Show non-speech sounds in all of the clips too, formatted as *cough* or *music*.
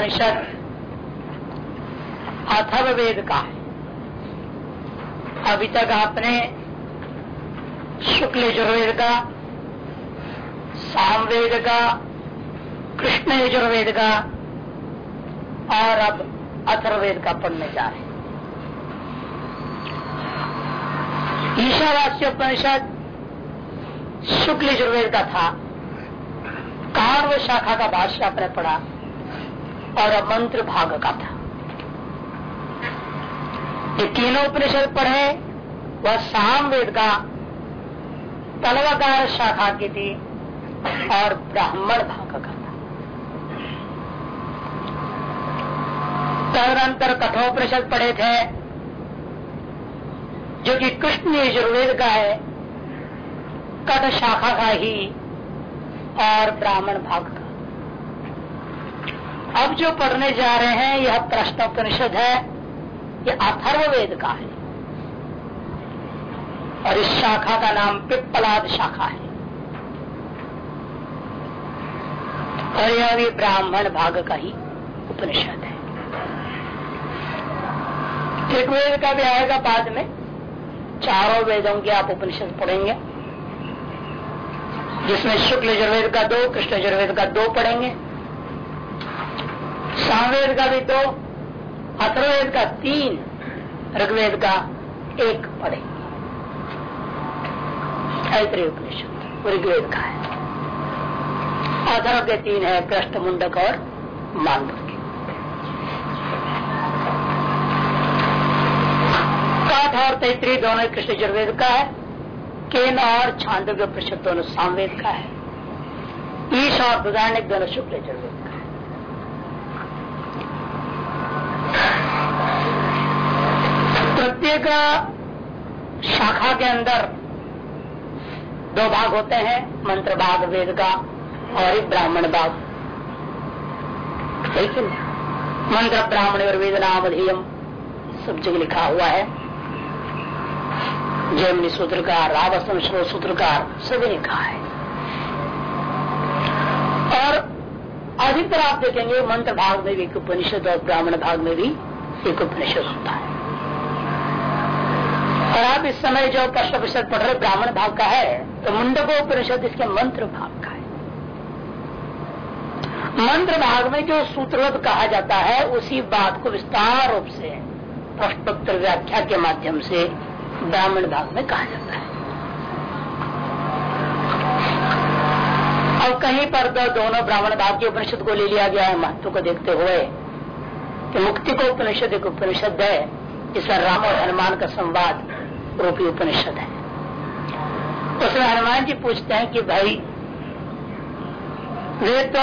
प्रश्नोपनिषद अथर्ववेद का है। अभी तक आपने शुक्ल यजुर्वेद का, सामवेद का कृष्ण यजुर्वेद का और अब अथर्वेद का पढ़ने जा रहे ईशावास्य उपनिषद शुक्ल यजुर्वेद का था। कार्व शाखा का भाष्य आपने पढ़ा। और मंत्र भाग का था। ये तीनों उपनिषद पढ़े, वह सामवेद का तलवाकार शाखा की थी और ब्राह्मण भाग का था। तदनंतर कठोपनिषद पढ़े थे, जो कि कृष्ण यजुर्वेद का है कट शाखा का ही और ब्राह्मण भाग का। अब जो पढ़ने जा रहे हैं, यह प्रश्नोपनिषद है यह अथर्ववेद का है। और इस शाखा का नाम पिप्पलाद शाखा है। और यह भी ब्राह्मण भाग का ही उपनिषद है। ऋग्वेद का भी आएगा बाद में। चारों वेदों के आप उपनिषद पढ़ेंगे। जिसमें शुक्ल यजुर्वेद का दो, कृष्ण यजुर्वेद का दो पढ़ेंगे। सामवेद का भी दो अथर्वेद का तीन, ऋग्वेद का एक पढ़ेंगे उपनिषद ऋग्वेद का है। अथर्व के तीन है, कृष्ण, मुंडक और मांडव काठ और तैतरी दोनों कृष्ण यजुर्वेद का है। केन और छांदव्य परिषद दोनों सामवेद का है। ईश और बुदानिक दोनों शुक्ल यजुर्वेद का है प्रत्येक शाखा के अंदर दो भाग होते हैं, मंत्र भाग, वेद का और एक ब्राह्मण भाग। मंत्र, ब्राह्मण और वेद नाम अधियम सब जगह लिखा हुआ है। जयमनी सूत्रकार श्रो सूत्रकार, सभी कहा है। और अधिकतर आप देखेंगे, मंत्र भाग में भी उपनिषद और ब्राह्मण भाग में भी एक उपनिषद होता है। और आप इस समय जो प्रश्न परिषद पढ़ रहे ब्राह्मण भाग का है तो मुंडको उपनिषद इसके मंत्र भाग का है। मंत्र भाग में जो सूत्रवत कहा जाता है, उसी बात को विस्तार रूप से प्रश्नोत्तर व्याख्या के माध्यम से ब्राह्मण भाग में कहा जाता है। और कहीं पर तो दोनों ब्राह्मण भाग के उपनिषद को ले लिया गया है, महत्व को देखते हुए कि मुक्ति को उपनिषद एक उपनिषद है इसमें राम और हनुमान का संवाद रूपी उपनिषद है। उसमें हनुमान जी पूछते हैं कि भाई, वे तो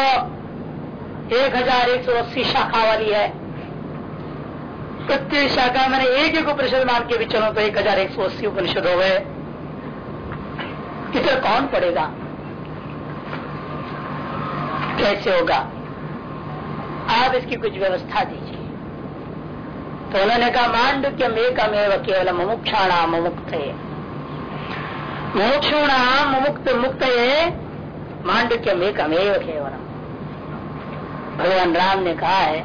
एक हज़ार एक सौ अस्सी शाखा वाली है। प्रत्येक शाखा मैंने एक एक उपनिषद मान के भी चलो तो एक हज़ार एक सौ अस्सी उपनिषद हो गए। इधर कौन पड़ेगा कैसे होगा? आप इसकी कुछ व्यवस्था दीजिए। तो उन्होंने कहा मांडुक्यम एकमेव केवल मुमुक्षाणाम मुक्त मुमुक्षुणाम मुक्त मुक्त मांडुक्यम एकमेव केवलम। भगवान राम ने कहा है,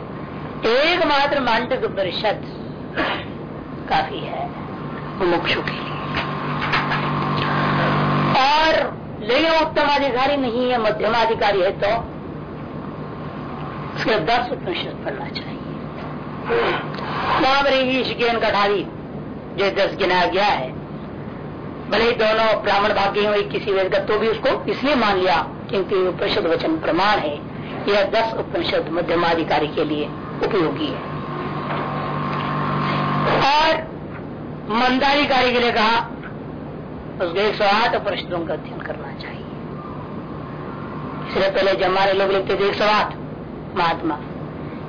एकमात्र मांडुक परिषद काफ़ी है मुमुक्षु के लिए। और लेकिन उत्तम अधिकारी नहीं है मध्यम अधिकारी है तो उसके दस उपनिषद पढ़ना चाहिए। कठारी जो दस गिनाया गया है। भले ही दोनों ब्राह्मण भाग्य हुई किसी वेद का तो भी उसको इसलिए मान लिया, क्योंकि उपनिषद वचन प्रमाण है। यह दस उपनिषद मध्यमाधिकारी के लिए उपयोगी है। और मंदाधिकारी के लिए कहा, उसको एक सौ आठ उपनिषदों का अध्ययन करना चाहिए। इसलिए पहले जब हमारे लोग लिखते थे एक सौ आठ महात्मा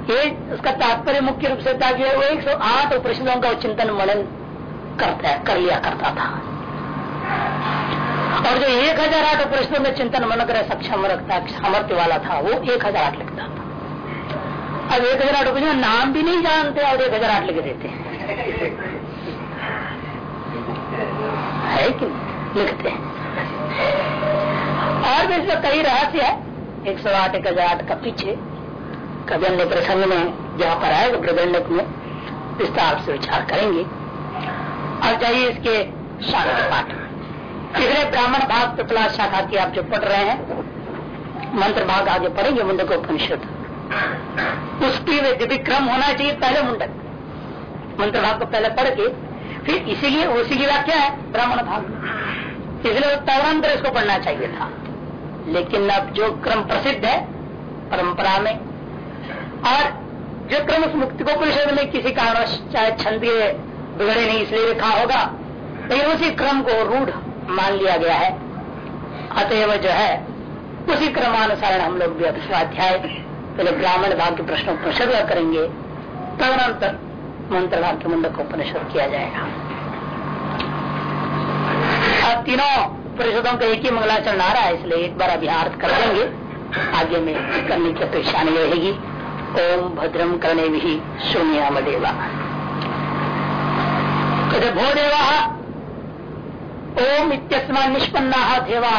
ये उसका तात्पर्य मुख्य रूप से था कि वो एक सौ आठ उपनिषदों का चिंतन मनन करता है, कर लिया करता था। और जो एक हज़ार आठ उपनिषदों में चिंतन मन कर सक्षम रखता, सामर्थ्य वाला था, वो एक हज़ार आठ लिखता था। अब एक हज़ार आठ उपनिषद नाम भी नहीं जानते और एक हज़ार आठ लिख देते हैं। है कि लिखते हैं। और भी इसमें कई रहस्य है। एक सौ आठ, एक हज़ार आठ का पीछे अन्य प्रसंग में जहाँ पर आएगा प्रदंडक में विस्तार से विचार करेंगे। अब जाइए इसके शाखा पाठ। तीसरे ब्राह्मण भाग पिपला शाखा की आप जो पढ़ रहे हैं, मंत्र भाग आगे पढ़ेंगे, मुंडक उपनिषद। उसकी विक्रम होना चाहिए, पहले मुंडक। मंत्र भाग को पहले पढ़ के, फिर इसीलिए उसी की व्याख्या है, ब्राह्मण भाग। इसलिए तदनंतर इसको पढ़ना चाहिए था। लेकिन अब जो क्रम प्रसिद्ध है, परंपरा में और जो क्रम उस मुक्ति को परिषद में किसी कारण चाहे छंद बिगड़े नहीं, इसलिए लिखा होगा। लेकिन उसी क्रम को रूढ़ मान लिया गया है। अतएव जो है, उसी क्रमानुसार हम लोग भी स्वाध्याय पहले ब्राह्मण भाग के प्रश्नों प्रसद करेंगे। तदनंतर मंत्र भाग के मुंडक को उपनिषद किया जाएगा। अब तीनों परिषदों का एक ही मंगलाचरण आ रहा है, इसलिए एक बार अभ्यार्थ कर देंगे आगे में करने की अपेक्षा नहीं रहेगी। ओम भद्रम करने भी शून्य देवा। भो देवा? ओम इत्यस्मा निष्पन्ना देवा।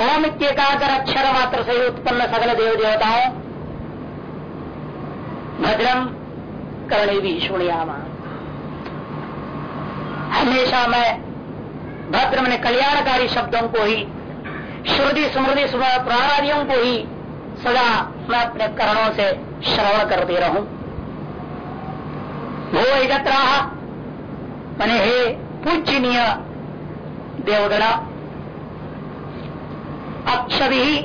ओम इत्येकाकर अक्षर मात्र से उत्पन्न सकल देव देवताओं भद्रम करने भी सुनियामा हमेशा मैं भद्र मैंने कल्याणकारी शब्दों को ही, श्रुति स्मृति प्राणादियों को ही सदा मैं अपने करणों से श्रवण करते रहूँ। वो एकत्र मैंने हे पूजनीय देवगणा अक्षरी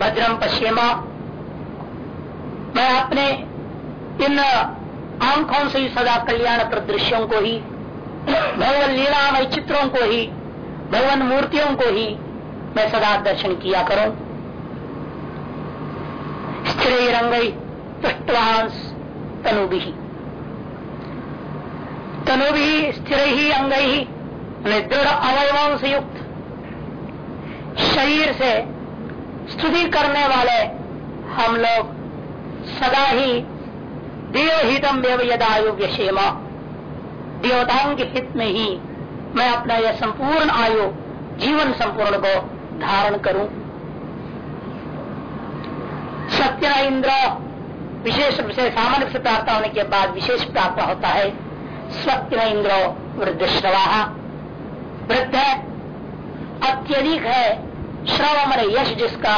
भद्रम पश्चिमा मैं अपने इन आँखों से ही सदा कल्याण प्रदृश्यों को ही, भगवान लीलामय चित्रों को ही, भगवान मूर्तियों को ही मैं सदा दर्शन किया करूँ। स्थिर रंग पृष्ठवांस तनु भी तनु भी स्थिर ही अंग ही दृढ़ अवयवों से युक्त शरीर से स्तुति करने वाले हम लोग सदा ही देवहितम देव यदायु व्यशेमा देवताओं के हित में ही मैं अपना यह संपूर्ण आयु, जीवन संपूर्ण को धारण करूँ। सत्य न इंद्र, विशेष सामान्य से प्राप्त होने के बाद विशेष प्राप्त होता है। सत्य न इंद्र वृद्ध श्रवा वृद्ध है, अत्यधिक है श्रव मन यश जिसका।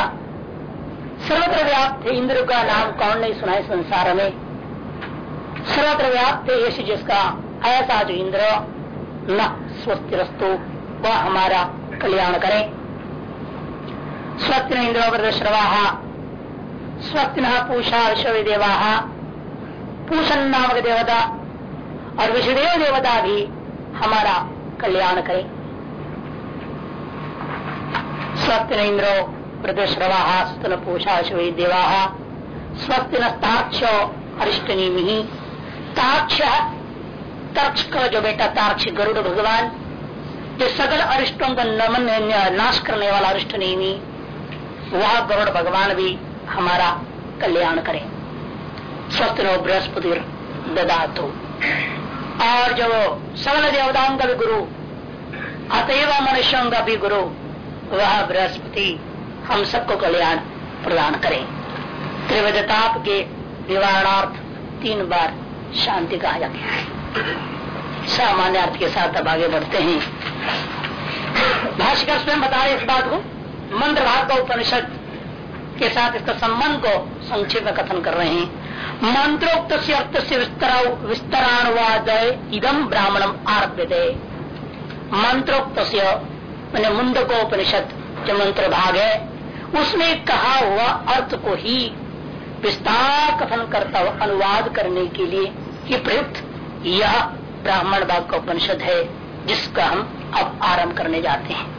सर्वत्र व्याप्त इंद्र का नाम कौन नहीं सुना है संसार में। सर्वत्र व्याप्त यश जिसका, ऐसा जो इंद्र, न स्वस्थ रस्तु वह हमारा कल्याण करे। स्वस्ति इंद्र वृद्रश्रवा स्वस्ति न पूषा विश्वदेवा पूषण नामक देवता, और विश्वदेव देवता भी हमारा कल्याण करे। स्वस्ति न इंद्रो वृद्रश्रवा स्तन पूषा देवा स्वस्ति नक्ष अरिष्टनीमि ताक्ष तक्ष का जो बेटा ताक्ष गरुड़ भगवान, जो सकल अरिष्टों का नमन नाश करने वाला अरिष्ट नेमी वह गरुड़ भगवान भी हमारा कल्याण करें। स्वस्थ नो बृहस्पति ददातु। और जो सकल देवताओं का भी गुरु, अतएव मनुष्यों का भी गुरु, वह बृहस्पति हम सबको कल्याण प्रदान करे। त्रिवदताप के निवारणार्थ तीन बार शांति कहा जाता है। सामान्य अर्थ के साथ अब आगे बढ़ते हैं। भाष्यकर स्वयं बता रहे इस बात को। मंत्र भाग का उपनिषद के साथ इसका संबंध को संक्षेप में कथन कर रहे हैं। मंत्रोक्त से अर्थ से विस्तरानुवाद इदम ब्राह्मणम आरभ्य दे मंत्रोक्त मैंने मुंडकोपनिषद जो मंत्र भाग है। उसमें कहा हुआ अर्थ को ही विस्तार कथन करता हुआ अनुवाद करने के लिए कि प्रयुक्त यह ब्राह्मण भाग का उपनिषद है, जिसका हम अब आरंभ करने जाते हैं।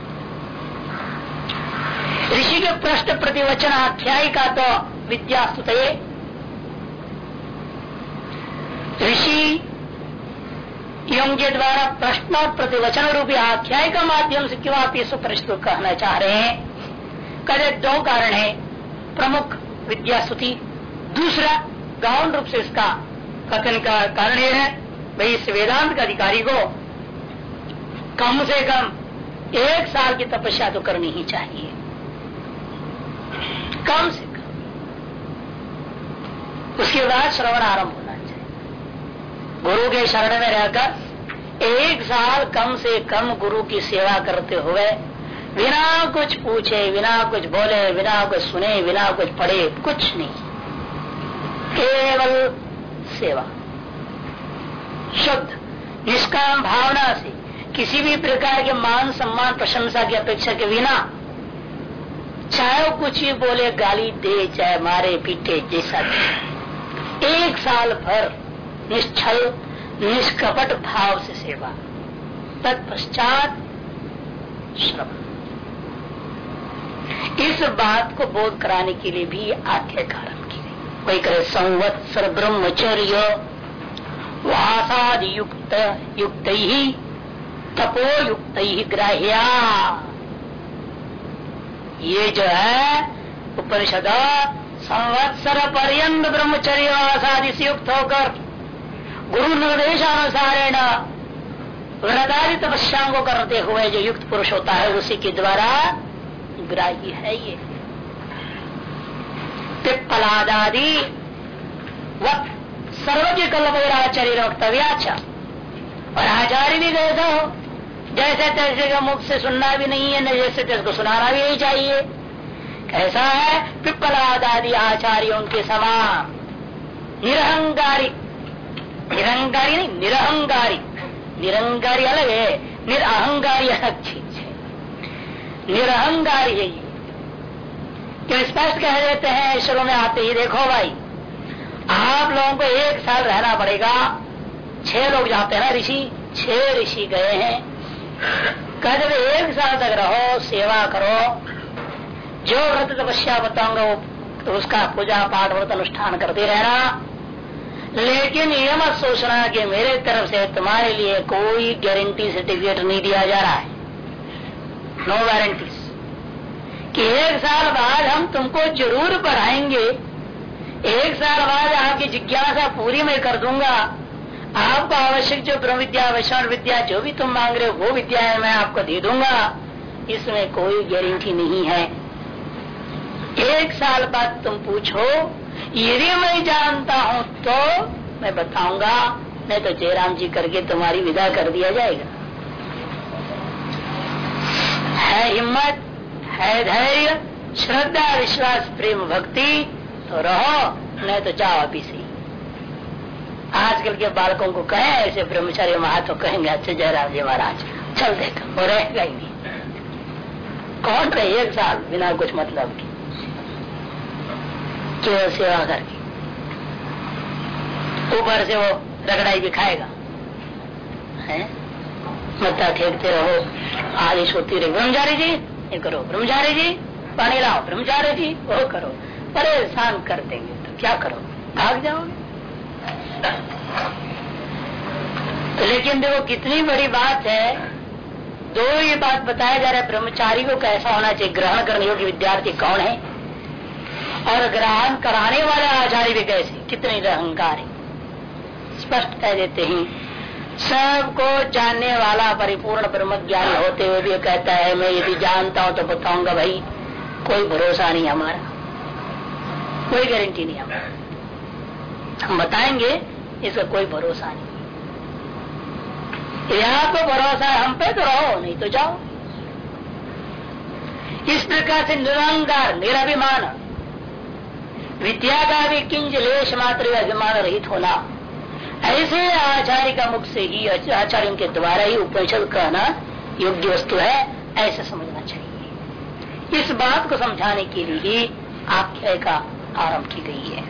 ऋषि के प्रश्न प्रतिवचन आख्याय का तो विद्यास्तुत ऋषि के द्वारा प्रश्न और प्रतिवचन रूपी आख्याय का माध्यम से क्यों आप इस प्रश्न कहना चाह रहे हैं? कहे दो कारण है। प्रमुख विद्या स्तुति दूसरा, गौण रूप से इसका कथन का कारण यह है, भाई इस वेदांत का अधिकारी को कम से कम एक साल की तपस्या तो करनी ही चाहिए। कम से कम। उसके बाद श्रवण आरंभ होना चाहिए। गुरु के शरण में रहकर एक साल कम से कम गुरु की सेवा करते हुए, बिना कुछ पूछे, बिना कुछ बोले, बिना कुछ सुने, बिना कुछ पढ़े, कुछ नहीं। केवल सेवा। शुद्ध। निष्काम भावना से किसी भी प्रकार के मान सम्मान प्रशंसा की अपेक्षा के बिना चाहे कुछ भी बोले, गाली दे, चाहे मारे पीटे, जैसा एक साल भर निश्चल, निष्कपट भाव से सेवा। तत्पश्चात श्रम। इस बात को बोध कराने के लिए भी आख्या कारण की गई। कोई करे संवत्सर ब्रह्मचर्य, वासादि युक्त युक्त ही तपो युक्त ही ग्राह्या। ये जो है, उपनिषद संवत्सर पर्यंत ब्रह्मचर्य से युक्त होकर गुरु निर्देशानुसारेण व्रतादि तपस्या को करते हुए जो युक्त पुरुष होता है, उसी के द्वारा ग्राही है ये। पिप्पलादादि वक्त सर्वज्ञ कल्पराचार्य वक्तव्याचा और आचार्य भी कैसा हो। जैसे तैसे का मुख से सुनना भी नहीं है, न जैसे तैसे को सुनाना भी नहीं चाहिए। कैसा है? पिपलाद आदि आचार्यों के समान। निरहंकारी। निरहंकारी नहीं, निरहंकारी। निरहंकारी अलग है। निरअहंकारी अलग चीज़ है। निरहंकारी है क्यों स्पष्ट कह देते हैं? ईश्वरों में आते ही देखो भाई। आप लोगों को एक साल रहना पड़ेगा। छह लोग जाते हैं ऋषि? छह ऋषि गए हैं। कहते एक साल तक रहो सेवा करो, जो व्रत तपस्या बताऊँगा वो तो उसका पूजा पाठ व्रत अनुष्ठान करते रहना। लेकिन ये मत सोचना कि मेरे तरफ़ से तुम्हारे लिए कोई गारंटी सर्टिफिकेट नहीं दिया जा रहा है। नो गारंटी कि एक साल बाद हम तुमको ज़रूर पढ़ाएँगे। एक साल बाद आपकी जिज्ञासा पूरी मैं कर दूँगा। आपको आवश्यक जो ब्रह्म विद्या, वैष्णव विद्या, जो भी तुम मांग रहे हो, वो विद्या है, मैं आपको दे दूँगा। इसमें कोई गारंटी नहीं है। एक साल बाद तुम पूछो, यदि मैं जानता हूँ तो मैं बताऊँगा, नहीं तो जयराम जी करके तुम्हारी विदा कर दिया जाएगा। है हिम्मत, है धैर्य, श्रद्धा, विश्वास, प्रेम, भक्ति तो रहो, नहीं तो जाओ अभी से आजकल के बालकों को कहे, ऐसे ब्रह्मचारी महात्मा कहेंगे, अच्छे, जयराम जी महाराज, चल देखा वो रहेगा ही नहीं कौन रहे? एक साल, बिना कुछ मतलब की। केवल सेवा करके। ऊपर से वो रगड़ाई भी खाएगा। मत्ता फेंकते रहो आदिश होती रही। ब्रह्मचारी जी, ये करो। ब्रह्मचारी जी, पानी लाओ। ब्रह्मचारी जी, वो करो। परेशान कर देंगे तो क्या करो भाग जाओगे? तो *laughs* लेकिन देखो, कितनी बड़ी बात है। दो ये बात बताया जा रहा है, ब्रह्मचारी को कैसा होना चाहिए? ग्रहण करने योग्य विद्यार्थी कौन है? और ग्रहण कराने वाले आचार्य भी कैसे? कितने अहंकार है। स्पष्ट कह देते हैं। सबको जानने वाला, परिपूर्ण ब्रह्म ज्ञान होते हुए भी कहता है, मैं यदि जानता हूँ तो बताऊँगा भाई, कोई भरोसा नहीं हमारा। कोई गारंटी नहीं हमारा। हम बताएँगे इसका कोई भरोसा नहीं। यहाँ तो भरोसा है, हम पे तो रहो, नहीं तो जाओ। इस प्रकार से निरंकार, निराभिमान विद्या का भी किंज लेश मात्र अभिमान रहित होना, ऐसे आचार्य का मुख से ही, आचार्यों के द्वारा ही उपनिषद कहना योग्य वस्तु है, ऐसा समझना चाहिए। इस बात को समझाने के लिए ही आख्याय का आरंभ की गई है।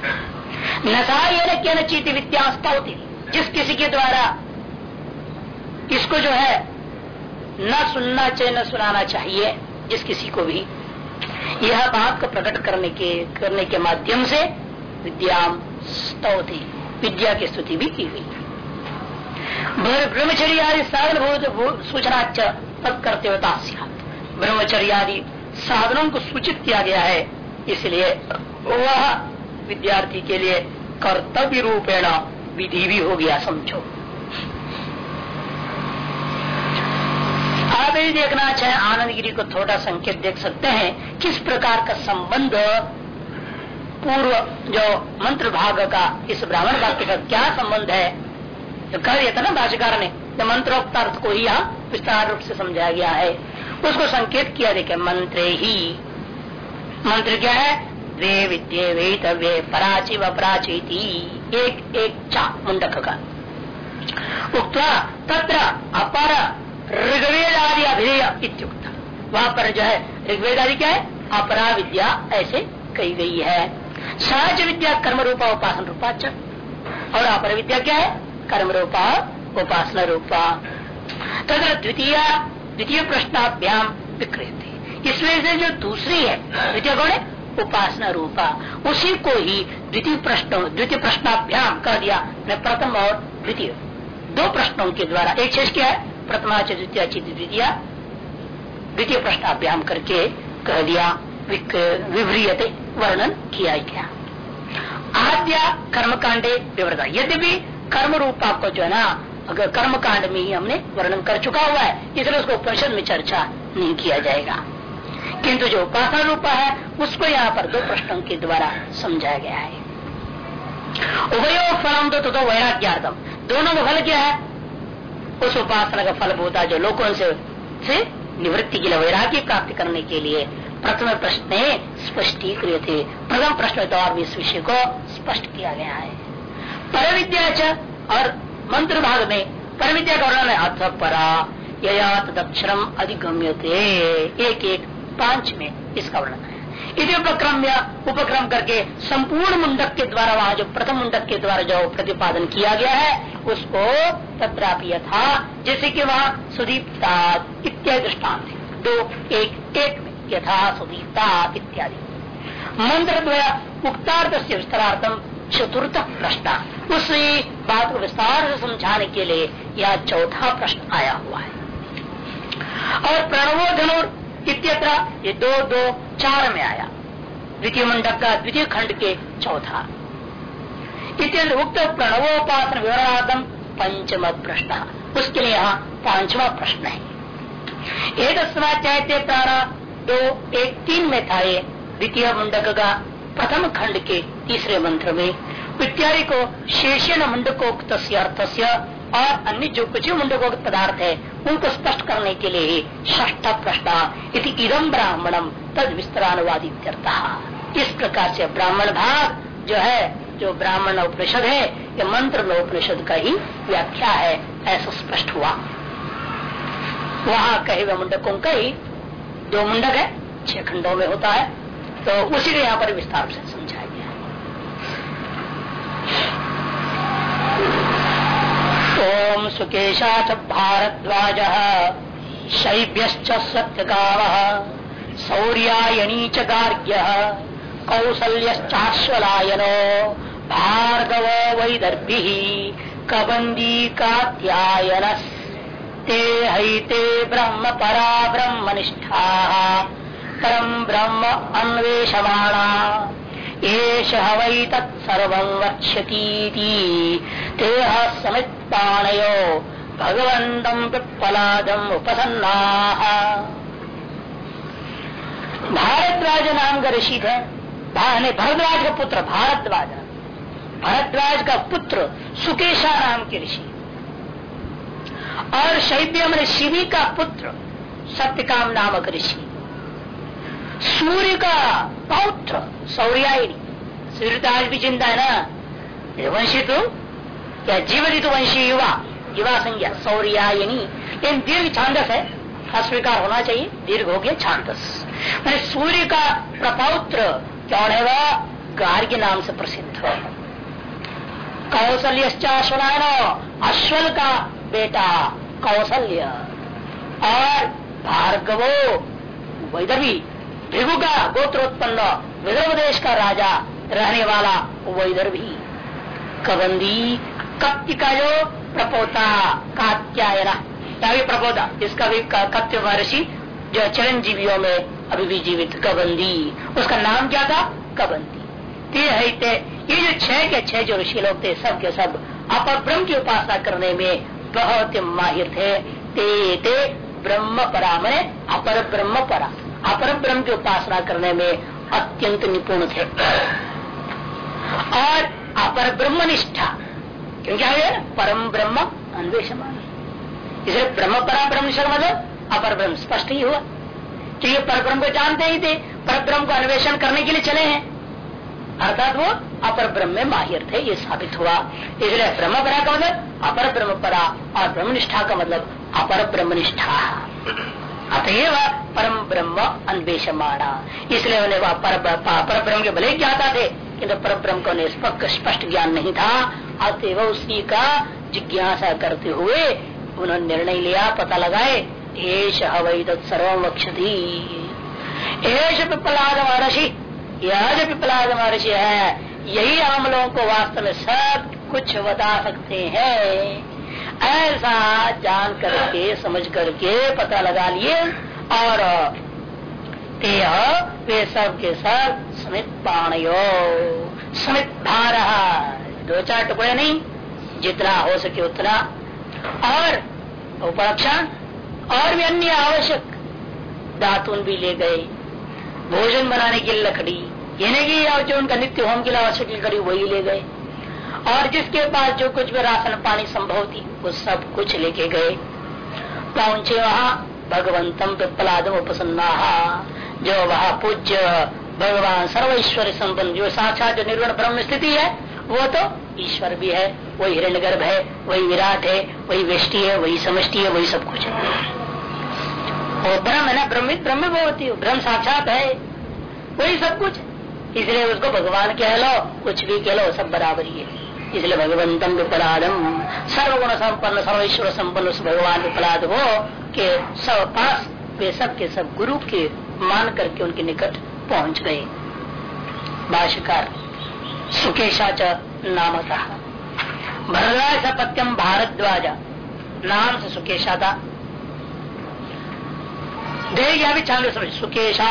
नशा क्या नचित विद्यास्ता होती जिस किसी के द्वारा इसको जो है न सुनना चाहिए, न सुनाना चाहिए जिस किसी को भी यह बात को प्रकट करने के करने के माध्यम से विद्या स्तौति, विद्या की स्तुति भी की गई ब्रह्मचर्य आदि साधन सूचना करते ब्रह्मचर्य आदि साधनों को सूचित किया गया है, इसलिए वह विद्यार्थी के लिए कर्तव्य रूपेण विधि भी हो गया, समझो। आप यदि देखना चाहे आनंद गिरी को थोड़ा संकेत देख सकते हैं, किस प्रकार का संबंध पूर्व जो मंत्र भाग का, इस ब्राह्मण वाक्य का क्या संबंध है? जो कह दिया था ना भाषाकार ने जो मंत्रोक्त अर्थ को ही यहाँ विस्तार रूप से समझाया गया है। उसको संकेत किया देखे मंत्र ही। मंत्र क्या है? वे विद्ये वेतव्य पराची व पराचीति। एक एक चा मुंडक का उक्ता तत्र अपर ऋग्वेद आदि अभिधेय वहाँ पर जो है ऋग्वेद आदि क्या है? अपरा विद्या ऐसे कही गई है। सहज विद्या कर्म रूपा उपासन रूपा च। और अपर विद्या क्या है? कर्म रूपा उपासना रूपा। तथा द्वितीय द्वितीय प्रश्नाभ्याम विक्रिय इसमें से जो दूसरी है, द्वितीय कौन है? उपासना रूपा। उसी को ही द्वितीय प्रश्न द्वितीय प्रश्नाभ्याम कह दिया। मैं प्रथम और द्वितीय। दो प्रश्नों के द्वारा, एक शेष क्या है? प्रथमा द्वितीय द्वितीय। द्वितीय प्रश्नाभ्याम करके कह दिया विभ्रियते वर्णन किया गया। आद्य कर्मकांडे विवृता यद्यपि कर्म रूपा को जो है ना, अगर कर्म कांड में ही हमने वर्णन कर चुका हुआ है, इसलिए उसको परिषद में चर्चा नहीं किया जाएगा। किंतु जो उपासना रूपा है उसको यहाँ पर दो प्रश्नों के द्वारा समझाया गया है। उभयो फलम तो, तो वैराग्यार्थम। दोनों का फल क्या है? उस उपासना का फल होता जो लोगों से, से निवृत्ति के लिए वैराग्य प्राप्त करने के लिए प्रथम प्रश्न स्पष्टीकृत थे प्रथम प्रश्न तो द्वारा इस विषय को स्पष्ट किया गया है। पर विद्या और मंत्र भाग में पर विद्या का वर्णन है अथ परा ययात दक्षरम अधिगम्य एक एक पाँच में इसका वर्णन है। इसी उपक्रम या उपक्रम करके संपूर्ण मुंडक के द्वारा, वहाँ जो प्रथम मुंडक के द्वारा जो प्रतिपादन किया गया है, उसको तथापि था जैसे कि वहाँ सुदीपता इत्यादि दृष्टांत दो, एक एक में यथा सुदीपता इत्यादि। मंत्र द्वारा उक्तार्थ से विस्तारार्थम चतुर्थ प्रश्न। उसी बात को विस्तार से समझाने के लिए यह चौथा प्रश्न आया हुआ है। और प्रणवो धनुर इत्यत्र ये दो दो, चार में आया। द्वितीय मंडप का द्वितीय खंड के चौथा। इत्यंत उक्त प्रणवोपासन विवरणार्थम पंचम प्रश्न। उसके लिए यहाँ पांचवा प्रश्न है। एक चैत्य तारा दो, एक, तीन में था ये द्वितीय मुंडक का प्रथम खंड के तीसरे मंत्र में। इत्यादि को शेषण मुंडकोक्त अर्थ और अन्य जो कुछ मुंडकोक्त पदार्थ है, उनको स्पष्ट करने के लिए ष्ठ प्रश्न इदम ब्राह्मणम तद विस्तरानुवादी इस प्रकार से ब्राह्मण भाग जो है, जो ब्राह्मण उपनिषद है, ये मंत्र उपनिषद का ही व्याख्या है, ऐसा स्पष्ट हुआ। वहाँ कहे हुए मुंडकों का ही दो मुंडक है, छह खंडों में होता है तो उसी को यहाँ पर विस्तार से समझाया ओम सुकेशाच भारद्वाज शैभ्य सत्यकाव शौर्यायणी च कौसल्यश्चाश्वलायनो, भार्गव वैदर्भि कबंदी कात्यायन, ते हईते ब्रह्म परा ब्रह्मनिष्ठा परम ब्रह्म अन्वेषमाणा। एष वै तत्सर्व वक्ष्यती तेह समित पाणयो भगवन्तम् पिप्पलादम् उपसन्ना। भारद्वाज नाम का ऋषि थे भरद्वाज का पुत्र, भारद्वाज। भरद्वाज का पुत्र सुकेशा नाम के ऋषि। और शैब्य मन शिवी का पुत्र सत्यकाम नामक ऋषि। सूर्य का पौत्र सौर्यायनी। सूर्य तो आज भी चिंता है ना? वंशी तो क्या जीवित वंशी युवा युवा संज्ञा, सौर्यायनी। लेकिन दीर्घ छांदस है, अस्वीकार होना चाहिए, दीर्घ हो गया छांदस। मैंने सूर्य का प्रपौत्र, कौन है वह? गार्ग्य नाम से प्रसिद्ध। है कौशल्य अश्वल का बेटा कौशल्य और भार्गवो वैदर्भी भृगु का गोत्रोत्पन्न विदर्भ देश का राजा रहने वाला वैदर्भी। कबंदी कत्य का जो प्रपोता कात्यायना। भी प्रपोता इसका भी कत्य महर्षि जो चिरंजीवियों में अभी भी जीवित कबंदी। उसका नाम क्या था? कबंदी। ते है ये जो छह के छह जो ऋषि लोग थे, सब के सब अपर ब्रह्म की उपासना करने में बहुत माहिर थे। ते ते ब्रह्म परा, मैंने अपर ब्रह्म परा। अपर ब्रह्म की उपासना करने में अत्यंत निपुण थे। और अपर ब्रह्म निष्ठा क्योंकि आगे परम ब्रह्म अन्वेषमान इसलिए ब्रह्म परा ब्रह्म निष्ठा मतलब अपर ब्रह्म स्पष्ट ही हुआ। क्योंकि पर ब्रह्म को जानते ही थे, पर ब्रह्म को अन्वेषण करने के लिए चले हैं। अर्थात वो अपर ब्रह्म में माहिर थे, ये साबित हुआ। इसलिए ब्रह्म परा का मतलब अपर ब्रह्म परा और ब्रह्मनिष्ठा का मतलब अपर ब्रह्मनिष्ठा। अतएव परम ब्रह्म अन्वेष अन्वेषमाणा। इसलिए उन्हें वह पर, ब्रह्म के भले ज्ञाता थे किंतु पर ब्रह्म को उन्हें स्पष्ट ज्ञान नहीं था। अतएव उसी का जिज्ञासा करते हुए उन्होंने निर्णय लिया पता लगाए एश हवई तत्सर्व वक्षति। एश पिपलाद महर्षि यह जो पिपलाद महर्षि है यही हम लोगों को वास्तव में सब कुछ बता सकते हैं। ऐसा जान करके, समझ करके पता लगा लिए और वे सब के सब समित पाणयो समित भार। दो चार टुकड़े नहीं, जितना हो सके उतना। और उपरक्षण और भी अन्य आवश्यक दातुन भी ले गए। भोजन बनाने की लकड़ी, यानी कि जो उनका नित्य होम के लिए आवश्यक लकड़ी, वही ले गए। और जिसके पास जो कुछ भी राशन पानी संभव थी, वो सब कुछ लेके गए। पहुँचे वहाँ भगवंतम पिपलादम उपसन्ना जो वहाँ पूज्य भगवान सर्वेश्वर संपन्न, जो साक्षात जो निर्गुण ब्रह्म स्थिति है, वो तो ईश्वर भी है, वही हिरण्य है, वही विराट है, वही वृष्टि है, वही समष्टि है, वही सब कुछ है। वो ब्रह्म है ना ब्रह्मित ब्रह्म वो होती है ब्रह्म साक्षात है। वही सब कुछ। इसलिए उसको भगवान कह लो, कुछ भी कह लो सब बराबर है। इसलिए भगवंतम विपलादम सर्वगुण संपन्न, सर्वेश्वर संपन्न उस भगवान विपलाद हो के सब पास, वे सब के सब गुरु के मान करके उनके निकट पहुँच गए। भाष्यकार सुकेशाच नामता। भरराज सपत्यम भारद्वाज। नाम से सुकेशा था। देख यह भी छांद सुकेशा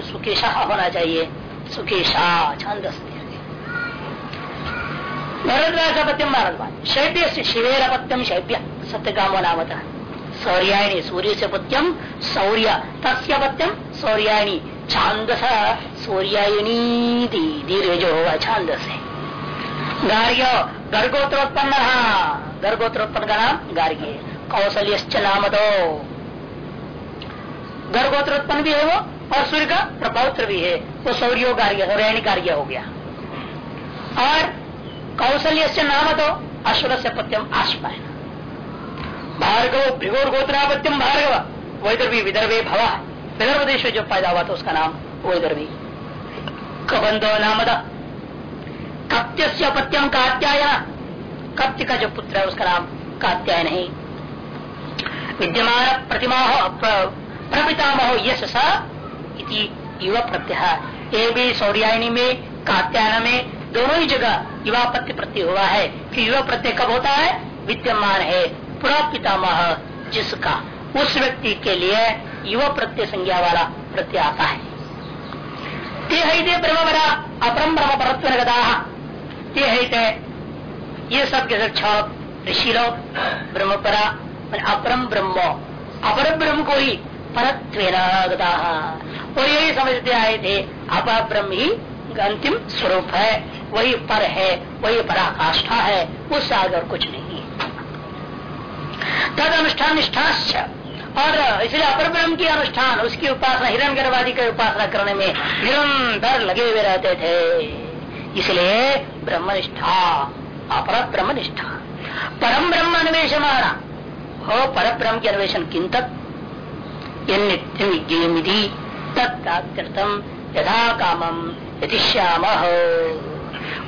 सुकेशा होना चाहिए, सुकेशा छंद भरद्वाज सपत्यम भारद्वाज। शैत्य से शिवेर अपत्यम शैत्य सत्य काम नाम था सौर्यायणी सूर्य से पत्यम सौर्य तस्य पत्यम सौर्यायणी छांदस। सौर्यायणी दीर्घ जो होगा छांदस। है गार्ग्य, गर्गोत्रोत्पन्न। गर्गोत्रोत्पन्न का नाम गार्ग्य कौशल्य नाम दो गर्गोत्रोत्पन्न भी है वो और सूर्य का प्रपौत्र भी है वो सौर्यो गार्ग्य सौर्याणी कार्य हो गया। और कौशल्य से नाम तो अश्वर से पत्यम आश्पायन भार्गव भृगोर गोत्रापत्यम भार्गव। वैदर्भी विदर्भे भवा। विदर्भ देश में जो पैदा हुआ था, उसका नाम वैदर्भी कबंधो नाम कत्य से अपत्यम कात्यायन। कत्य का जो पुत्र है, उसका नाम कात्यायन है। विद्यमान प्रतिमा हो प्रपितामहो यश सी युवा प्रत्यय ये भी सौर्यायनी में, कात्यायन में दोनों ही जगह युवापत्य प्रत्यय हुआ है। कि युवा प्रत्यय कब होता है? विद्यमान है। पुरा पितामह जिसका उस व्यक्ति के लिए युवा प्रत्यय संज्ञा वाला प्रत्यय आता है। ते ब्रह्म अपरम ब्रह्म परत्व ते ये सब के सब ऋषि लोग ब्रह्मपरा अपरम ब्रह्म, अपर ब्रह्म को ही परत्व और यही समझते आए थे, अपर ब्रह्म ही अंतिम स्वरूप है। वही पर है, वही पराकाष्ठा है उससे आगे और कुछ नहीं। तद अनुष्ठान निष्ठा और इसलिए अपर ब्रह्म की अनुष्ठान, उसकी उपासना हिरण गर्भवादी की उपासना करने में निरंतर लगे हुए रहते थे। इसलिए ब्रह्मनिष्ठा अपर ब्रह्म निष्ठा परम ब्रह्म अन्वेष मारा हो पर ब्रह्म के अन्वेषण किन तक तत्म यथा कामम। यतिश्याम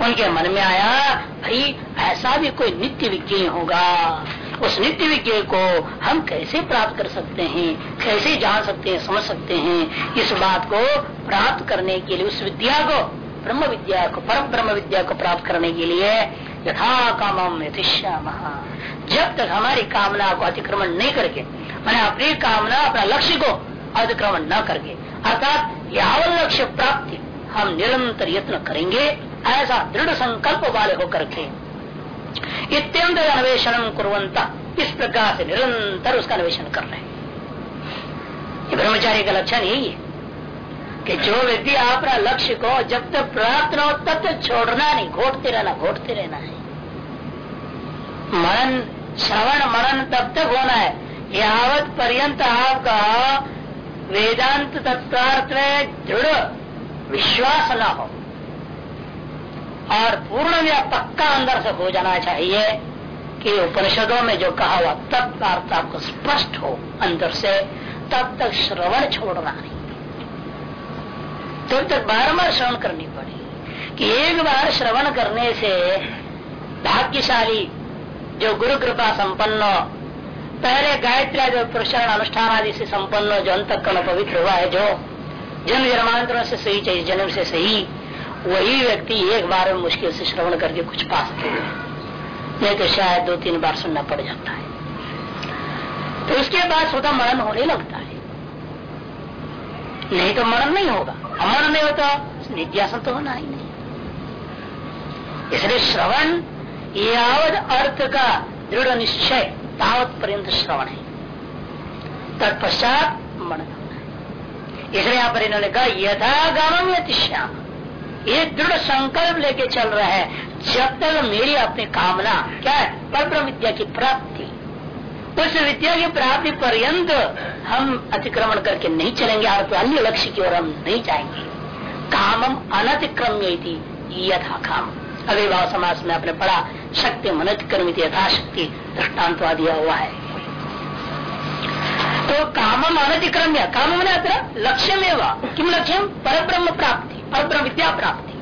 उनके मन में आया, भाई, ऐसा भी कोई नित्य विज्ञ होगा। उस नित्य विज्ञ को हम कैसे प्राप्त कर सकते हैं? कैसे जान सकते हैं, समझ सकते हैं? इस बात को प्राप्त करने के लिए, उस विद्या को, ब्रह्म विद्या को, परम ब्रह्म विद्या को प्राप्त करने के लिए यथा कामम यथिश्याम जब तक हमारी कामना को अतिक्रमण नहीं करके, मैंने अपनी कामना, अपना लक्ष्य को अतिक्रमण न करके, अर्थात यावल लक्ष्य प्राप्ति हम निरंतर यत्न करेंगे, ऐसा दृढ़ संकल्प वाले होकर के। इत्यंत अन्वेषण कुरंता इस प्रकार से निरंतर उसका अन्वेषण कर रहे ये ब्रह्मचारी का लक्षण यही है कि जो व्यक्ति अपना लक्ष्य को जब तक प्राप्त न हो, तब तक छोड़ना नहीं, घोटते रहना घोटते रहना है। मनन श्रवण मनन तब तक होना है, यावत पर्यंत आपका वेदांत तत्वार्थ दृढ़। विश्वास न हो और पूर्ण या पक्का अंदर से हो जाना चाहिए कि उपनिषदों में जो कहा हुआ तब अर्थ आपको स्पष्ट हो अंदर से, तब तक श्रवण छोड़ना नहीं। तब तक बार बार श्रवण करनी पड़ेगी। कि एक बार श्रवण करने से भाग्यशाली जो गुरु कृपा संपन्न, पहले गायत्री जो प्रसारण अनुष्ठान आदि से संपन्न जो अंत पवित्र हुआ है, जो जन्म जन्मांतरों से सही चाहिए, जन्म से सही, वही व्यक्ति एक बार में मुश्किल से श्रवण करके कुछ पा सकते हैं नहीं तो शायद दो तीन बार सुनना पड़ जाता है। तो उसके बाद स्वतः मरण होने लगता है। नहीं तो मरण नहीं होगा। अमरण नहीं होता, निध्यासन तो होना ही नहीं। इसलिए श्रवण यावत अर्थ का दृढ़ निश्चय, तावत पर्यंत श्रवण है। तत्पश्चात इसलिए यहाँ पर इन्होंने कहा यथा गामम यतिश्याम ये दृढ़ संकल्प लेके चल रहा है। जब तक मेरी अपनी कामना, क्या है? पर विद्या की प्राप्ति। उस विद्या की प्राप्ति पर्यंत हम अतिक्रमण करके नहीं चलेंगे, और अन्य लक्ष्य की ओर हम नहीं जाएँगे। कामम अनतिक्रम्य यथा काम अभिभाव समाज में आपने पढ़ा शक्ति मनतिक्रम यथाशक्ति दृष्टांत दिया हुआ है। तो कामम अनतिक्रम्य। काम मैंने अत्र लक्ष्य में किम लक्ष्य? पर ब्रह्म प्राप्ति पर ब्रह्म विद्या प्राप्ति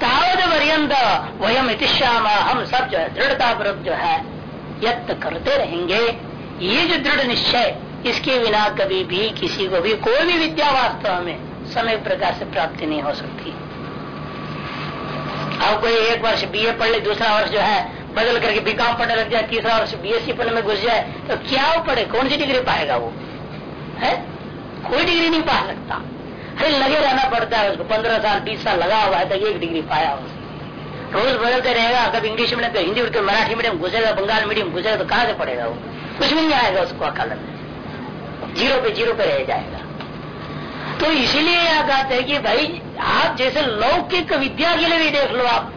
तावत पर्यंत वयम इतिश्याम हम सब जो है दृढ़ता जो है। यत्न करते रहेंगे। ये जो दृढ़ निश्चय, इसके बिना कभी भी किसी को भी कोई भी विद्या वास्तव में समय प्रकार से प्राप्ति नहीं हो सकती। अब कोई एक वर्ष बीए पढ़ ले, दूसरा वर्ष जो है बदल करके बीकॉम पढ़ने लग जाए, तीसरा वर्ष बीएससी पढ़ने में घुस जाए तो क्या वो पढ़े? कौन सी डिग्री पाएगा वो? है? कोई डिग्री नहीं पा सकता। अरे लगे रहना पड़ता है उसको। पंद्रह साल, बीस साल लगा हुआ है तो एक डिग्री पाया उसने। रोज बदलते रहेगा, कभी इंग्लिश मीडियम तो हिंदी उड़कर मराठी मीडियम घुसेगा, बंगाल मीडियम घुसेगा तो कहाँ से पढ़ेगा वो? कुछ भी नहीं आएगा उसको अकल में। ज़ीरो पे ज़ीरो पे रह जाएगा। तो इसीलिए यह कहते हैं कि भाई, आप जैसे लौकिक विद्या के लिए भी देख लो आप,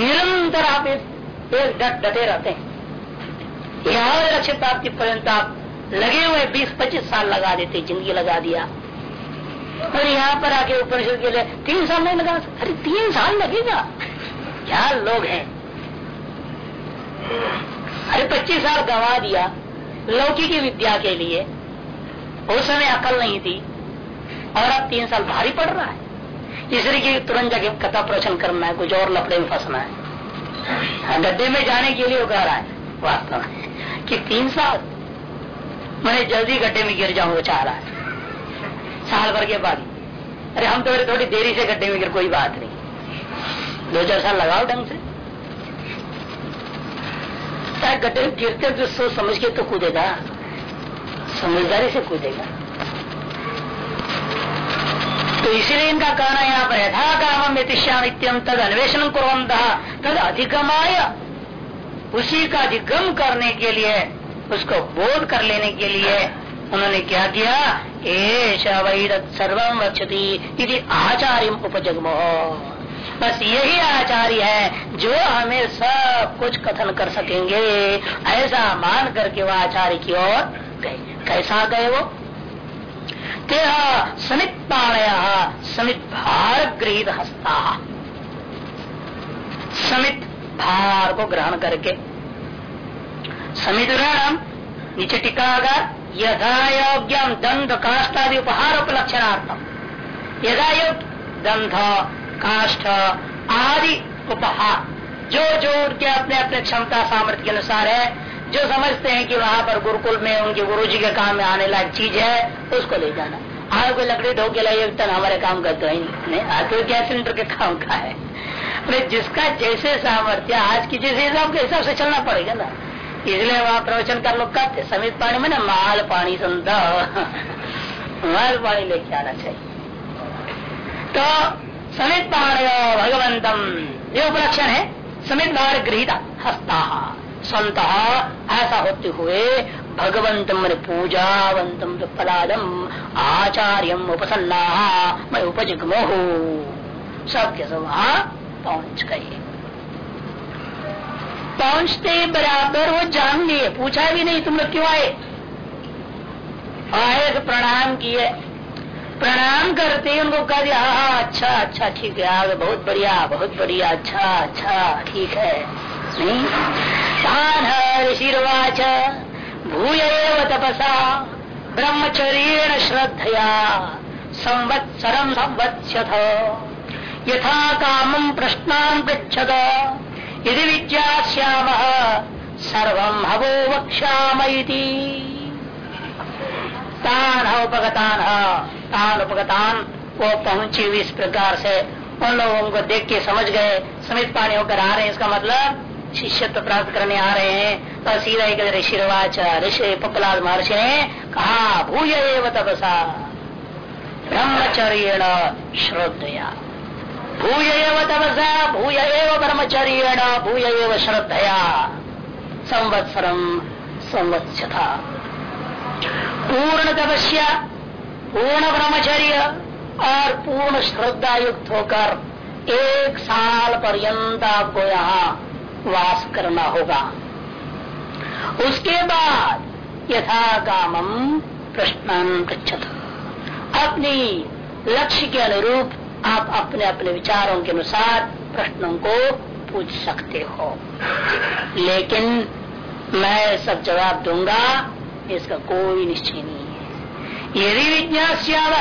निरंतर आप एक डट डटे रहते हैं। यहाँ लक्ष्य प्राप्ति पर्यंत आप लगे हुए बीस पच्चीस साल लगा देते ज़िंदगी लगा दिया। और यहाँ पर आके उपनिषद के लिए तीन साल नहीं लगा अरे तीन साल लगेगा? क्या लोग हैं? अरे पच्चीस साल गवा दिया लौकिक विद्या के लिए। उस समय अकल नहीं थी। और अब तीन साल भारी पड़ रहा है। इसलिए कि तुरंत जाके कथा प्रवचन करना है कुछ और लफड़े में फंसना हाँ, गड्ढे में जाने के लिए वो कह रहा है वास्तव में, कि तीन साल मैंने जल्दी गड्ढे में गिर जाऊँगा चाह रहा है। साल भर के बाद। अरे, हम तो थोड़ी देरी से गड्ढे में गिर, कोई बात नहीं। दो चार साल लगाओ ढंग से। गड्ढे में गिरते तो सोच समझ के तो कूदेगा। समझदारी से कूदेगा। तो इसीलिए इनका कहना यहाँ पर यथा काम यतिश्याम तद अन्वेषण कुरंत तद अधिगमाय उसी का अधिगम करने के लिए, उसको बोध कर लेने के लिए उन्होंने क्या किया? एश वैरत सर्वम रक्षति आचार्य उपजगमो। बस यही आचार्य है, जो हमें सब कुछ कथन कर सकेंगे। ऐसा मान करके वह आचार्य की ओर गए। कैसा गए वो? समित पाणय समित भार गृहित हस्ता समित भार को ग्रहण करके समित नीचे टिका यथा योग्यम दंध काष्टादि उपहार उपलक्षणार्थम यथा योग दंध काष्ठ आदि उपहार। जो जो उनके अपने अपने क्षमता सामर्थ्य के अनुसार है जो समझते हैं कि वहाँ पर गुरुकुल में उनके गुरु जी के काम में आने लायक चीज़ है, उसको ले जाना। आज कोई लकड़ी ढो के लाइए तन हमारे काम करते ही नहीं। तो गैस सिलेंडर के काम का है। जिसका जैसे सामर्थ्य, आज की जैसे हिसाब के हिसाब से चलना पड़ेगा ना। इसलिए वहाँ प्रवचन कर लोग कहते समित पानी में ना, माल पानी संता। माल पानी लेके आना चाहिए। तो समित पाणी भगवंतम। ये उपलक्षण है समित बाहर गृहित हस्ता संत ऐसा होते हुए भगवंतम पूजावंतम पलादम आचार्यम उपसन्ना मैं उपजगमो। सब के सब वहाँ पहुँच गए। पहुँचते बराबर वो जान लिए। पूछा भी नहीं तुम लोग क्यों आए? आए तो प्रणाम किए। प्रणाम करते उनको कह दिया हाँ अच्छा अच्छा ठीक है, आगे बहुत बढ़िया बहुत बढ़िया अच्छा अच्छा ठीक है। नहीं? ऋषिर्वाच भूय तपसा ब्रह्मचर्य श्रद्धया संवत्सरम संवत्स्यथ। यथा कामम प्रश्नान पृछद यदि विज्ञास्याम सर्व हवो तान उपगतान तान उपगतान वो पहुँची हुई इस प्रकार से उन लोगों को देख के समझ गए समित पानी होकर आ रहे हैं, इसका मतलब शिष्यत्व प्राप्त करने आ रहे हैं तो सीधा एक ऋषिवाच ऋषि पपलाद महर्षि ने कहा, भूय एव तपसा ब्रह्मचर्य श्रद्धया। भूय एव तपसा, भूय एव ब्रह्मचर्य भूय एव श्रद्धया। संवत्सरम संवत्सता पूर्ण तपस्या पूर्ण ब्रह्मचर्य और पूर्ण श्रद्धा युक्त होकर एक साल पर्यंत आपको यहाँ वास करना होगा। उसके बाद यथा कामम प्रश्न पृछत अपनी लक्ष्य के अनुरूप आप अपने अपने विचारों के अनुसार प्रश्नों को पूछ सकते हो। लेकिन मैं सब जवाब दूँगा, इसका कोई निश्चय नहीं है। यदि विज्ञास्याव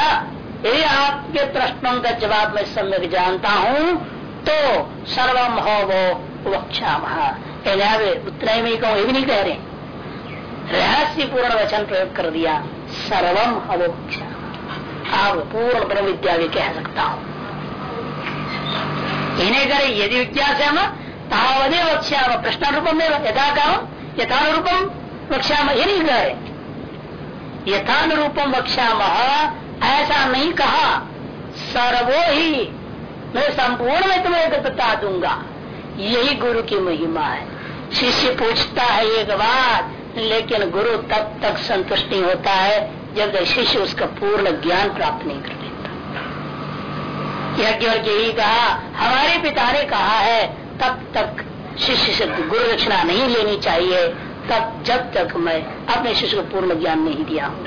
यदि आपके प्रश्नों का जवाब मैं सम्यक जानता हूँ तो सर्वम हो वो वक्षाम उतना ही मैं कहूँ ये भी नहीं कह रहे रहस्य पूर्ण वचन प्रयोग कर दिया सर्वम अवोक्षा अब पूर्ण ब्रह्म विद्या भी कह सकता हूँ इन्हें करे यदि तावदे वक्ष्याम प्रश्न रूपम में यथा काम यथानुरूपम वक्ष्याम। ये नहीं कह रहे यथानुरूपम वक्ष्याम, ऐसा नहीं कहा। सर्वो ही मैं संपूर्ण में तुम्हें बता दूँगा। यही गुरु की महिमा है। शिष्य पूछता है एक बात लेकिन गुरु तब तक संतुष्ट नहीं होता है जब तक शिष्य उसका पूर्ण ज्ञान प्राप्त नहीं कर लेता। केवल यही कहा, हमारे पिता ने कहा है, तब तक शिष्य से गुरु दक्षिणा नहीं लेनी चाहिए, तब जब तक मैं अपने शिष्य को पूर्ण ज्ञान नहीं दिया हूँ।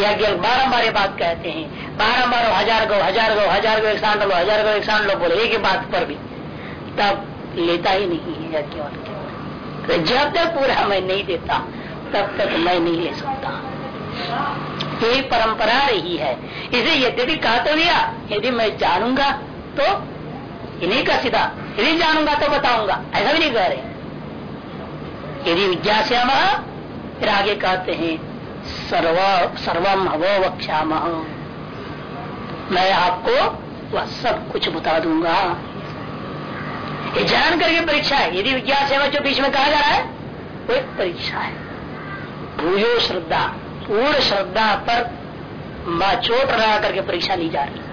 यह बारम्बार बात कहते हैं बारम्बार हज़ार गो हज़ार गो हज़ार गो एक लो हज़ार गो एक लो बोले, एक बात पर भी। तब लेता ही नहीं है यज्ञवत तो जब तक पूरा मैं नहीं देता, तब तक मैं नहीं ले सकता। यही परंपरा रही है। इसे यद्यपि कहा तो दिया यदि मैं जानूँगा तो इन्हीं का सीधा, यदि जानूँगा तो बताऊँगा। ऐसा भी नहीं कह रहे। यदि विज्ञाश्याम फिर आगे कहते हैं, सर्व, सर्वम हवो वक्षाम मैं आपको वह सब कुछ बता दूँगा। ये जान करके परीक्षा है। यदि विज्ञान सेवा जो बीच में कहा जा रहा है, वो एक परीक्षा है। भूयो श्रद्धा, पूर्ण श्रद्धा पर चोट लगा करके परीक्षा ली जा रही है।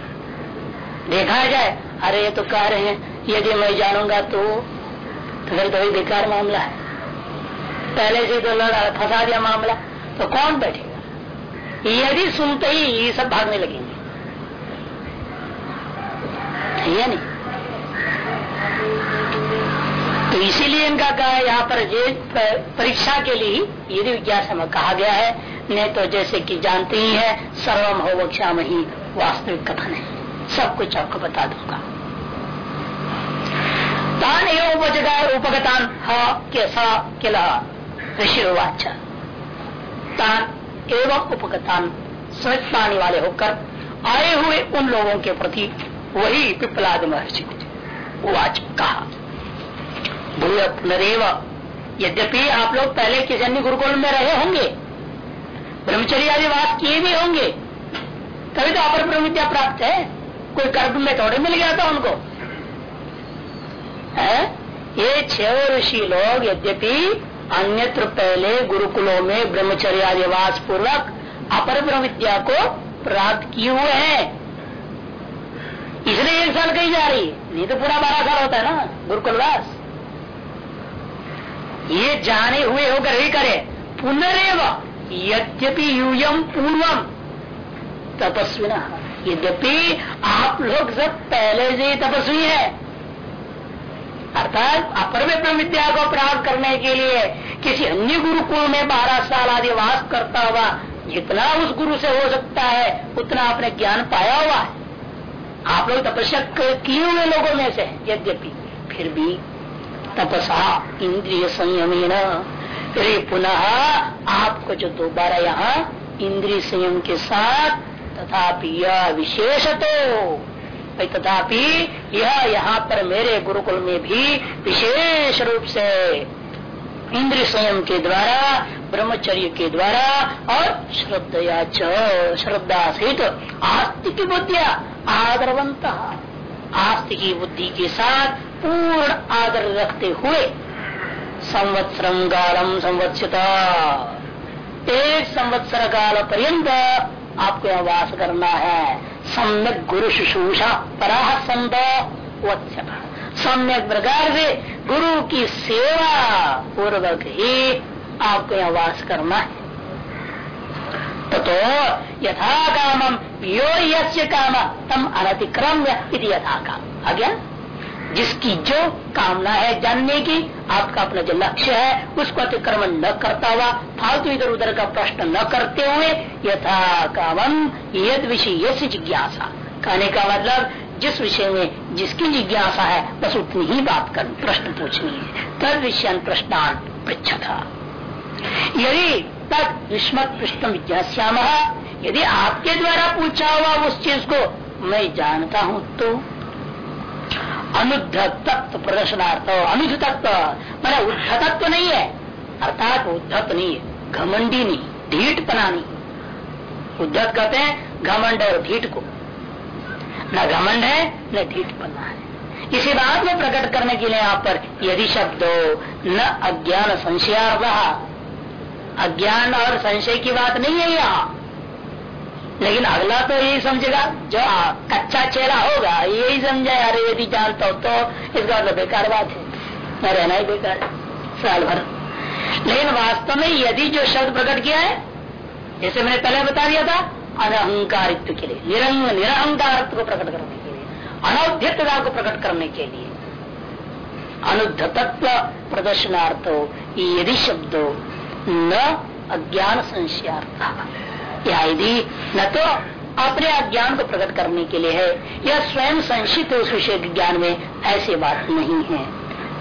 देखा जाए, अरे ये तो कह रहे हैं, यदि मैं जानूँगा तो फिर तो बेकार मामला है। पहले से तो लड़ा, फंसा दिया मामला तो कौन बैठेगा? यदि सुनते ही ये सब भागने लगेंगे। नहीं? तो इसीलिए इनका कहा यहाँ पर परीक्षा के लिए यदि विज्ञास में कहा गया है, नहीं तो जैसे कि जानते ही है, सर्वम हो वक्षाम वास्तविक कथन है। सब कुछ आपको बता दूँगा। तान एवं उपजगा उपगतान किला ऋषि तान एवं उपगतान समझ पाने वाले होकर आए हुए उन लोगों के प्रति वही पिपलाद महर्षि वाच कहा। भूय पुनरेव यद्यपि आप लोग पहले किसी अन्य गुरुकुल में रहे होंगे ब्रह्मचर्य वास किए भी होंगे, तभी तो अपर ब्रह्म विद्या प्राप्त है। कोई गर्भ में थोड़े मिल गया था उनको। है? ये छह ऋषि लोग यद्यपि अन्यत्र पहले गुरुकुलों में ब्रह्मचर्य आदि वास पूर्वक अपर ब्रह्म विद्या को प्राप्त किए हुए हैं। इसलिए एक साल कही जा रही नहीं तो पूरा बारह साल होता है ना, गुरुकुलवास। ये जाने हुए होकर ही करे। पुनरेव यद्यपि यूयम पूर्वम तपस्विना। यद्यपि आप लोग सब पहले से ही तपस्वी है। अर्थात अपर में विद्या को प्राप्त करने के लिए किसी अन्य गुरुकुल में बारह साल आदि वास करता हुआ जितना उस गुरु से हो सकता है, उतना आपने ज्ञान पाया हुआ है। आप लोग तपस्या किए हुए लोगों में से यद्यपि। फिर भी तपसा इंद्रिय संयम फिर पुनः आपको जो दोबारा यहाँ इंद्रिय संयम के साथ तथापि यह विशेष तो तथापि यह यहाँ पर मेरे गुरुकुल में भी विशेष रूप से इंद्रिय संयम के द्वारा, ब्रह्मचर्य के द्वारा और श्रद्धया श्रद्धा सहित आस्तिक बुद्धिया आदरवंत। आस्तिकी बुद्धि के साथ पूर्ण आदर रखते हुए संवत्सरम कालम संवत्सता एक संवत्सर काल पर्यंत आपको यह वास करना है। सम्यक गुरु शुश्रूषा, पराह संत सम्यक प्रकार से गुरु की सेवा पूर्वक ही आपको यह वास करना है। तो यथा कामम यो यस्य काम, तम अनतिक्रम्य यथा काम। आ गया जिसकी जो कामना है जानने की, आपका अपना जो लक्ष्य है, उसको अतिक्रमण न करता हुआ, फालतू इधर उधर का प्रश्न न करते हुए यथा कामम यद विषय यश जिज्ञासा। कहने का मतलब जिस विषय में जिसकी जिज्ञासा है, बस उतनी ही बात कर प्रश्न पूछनी है। तद विषय प्रश्नान पृछ था यदि तक युष्मत पृष्ठ जिज्ञास्याम, यदि आपके द्वारा पूछा हुआ उस चीज़ को मैं जानता हूँ तो अनुद्ध तत्व प्रदर्शनार्थ, अनुद्ध तत्व। मैंने उद्ध तत्व नहीं है। अर्थात उद्धत नहीं है। घमंडी नहीं ढीठ पना नहीं। उद्धत कहते हैं घमंड और ढीठ को। न घमंड है, न ढीठ पना है। इसी बात में प्रकट करने के लिए यहाँ पर यदि शब्द हो, न अज्ञान संशयार्थ। अज्ञान और संशय की बात नहीं है यहाँ। लेकिन अगला तो यही समझेगा, जो कच्चा चेहरा होगा, यही समझे, अरे यदि जानता हो तो इसका तो बेकार बात है। रहना ही बेकार साल भर। लेकिन वास्तव में यदि जो शब्द प्रकट किया है, जैसे मैंने पहले बता दिया था, अनहंकारित्व के लिए, निरंग, निरहंकारित्व को प्रकट करने के लिए अनौध्यता को प्रकट करने के लिए अनुद्ध तत्व प्रदर्शनार्थ, यदि शब्द न अज्ञान संशयार्थ। या यदि न तो अपने अज्ञान को प्रकट करने के लिए है, या स्वयं संशित उस विषय ज्ञान में ऐसी बात नहीं है।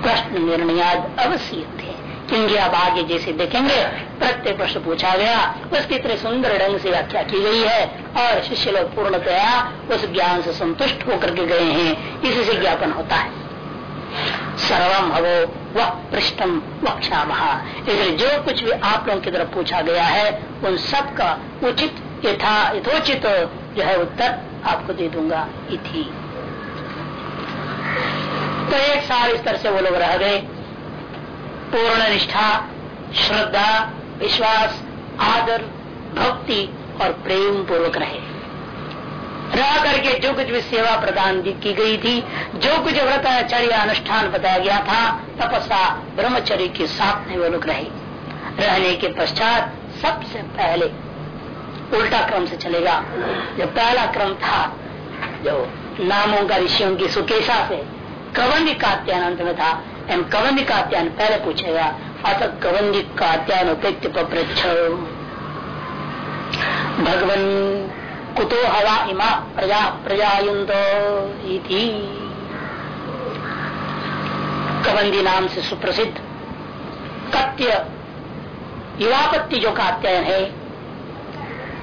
प्रश्न निर्णयाद अवश्य थे। क्योंकि अब आगे जैसे देखेंगे, प्रत्येक प्रश्न पूछा गया, उसकी इतने सुंदर ढंग से व्याख्या की गई है, और शिष्य लोग पूर्णतया उस ज्ञान से संतुष्ट होकर के गए हैं। इसी से ज्ञापन होता है। सर्वम हवो वह पृष्ठम वक्षा महा इसलिए जो कुछ भी आप लोगों की तरफ़ पूछा गया है, उन सब का उचित यथा यथोचित जो है उत्तर आपको दे दूँगा इति। तो एक साल इस तरह से वो लोग रह गए। पूर्ण निष्ठा, श्रद्धा, विश्वास, आदर, भक्ति और प्रेम पूर्वक रहे। रह करके जो कुछ भी सेवा प्रदान की गई थी, जो कुछ व्रताचर्य अनुष्ठान बताया गया था, तपस्या ब्रह्मचर्य के साथ में वो लोग रहे। रहने के पश्चात सबसे पहले उल्टा क्रम से चलेगा। जो पहला क्रम था, जो नामों का ऋषियों की सुकेशा से कवन कात्यानंत में था एम कवंदी कात्यान पहले पूछेगा अत कवंदी कात्यान उपेक्ष भगवन कुतो हवा इमा प्रजा प्रजायुंत कबंदी नाम से सुप्रसिद्ध। कत्य युवापत्ति जो कात्यायन है,